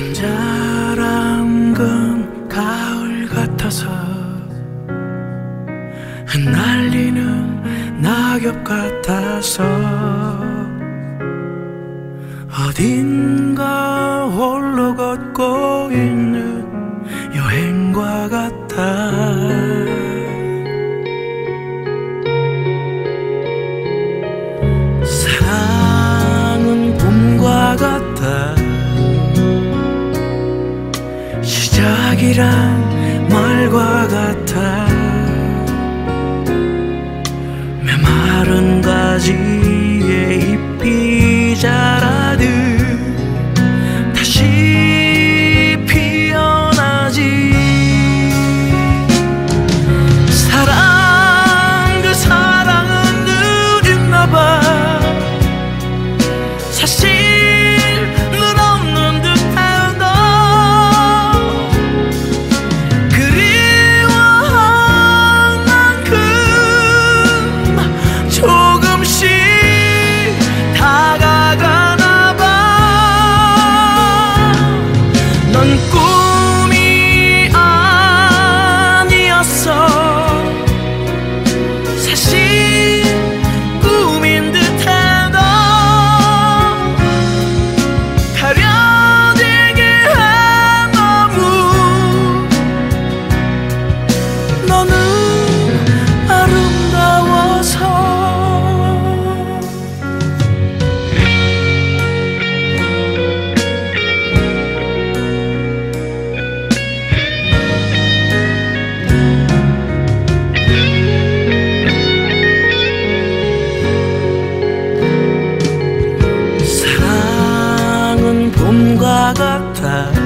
혼자라 금 가을 같아서 흩날리는 낙엽 같아서 어딘가 홀로 걷고 있는 여행과 같아. 이란 말과 같아. 메마른 과 같아.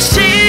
sim